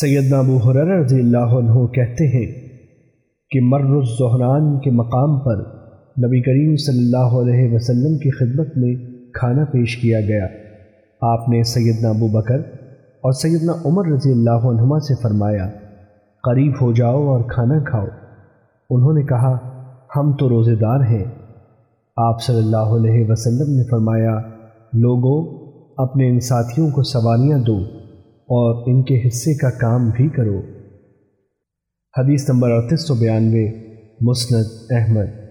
سیدنا ابو حرر رضی اللہ عنہ کہتے ہیں کہ مر الزہران کے مقام پر نبی کریم صلی اللہ علیہ وسلم کی خدمت میں کھانا پیش کیا گیا۔ آپ نے سیدنا ابو بکر اور سیدنا عمر رضی اللہ عنہما سے فرمایا، قریب ہو جاؤ اور کھانا کھاؤ۔ انہوں نے کہا، ہم تو روزے دار ہیں۔ آپ صلی اللہ علیہ وسلم نے فرمایا، لوگوں، اپنے ان ساتھیوں کو سواریاں دو۔ اور ان کے حصے کا کام بھی کرو۔ حدیث نمبر اڑتیس سو بیانوے، مسند احمد۔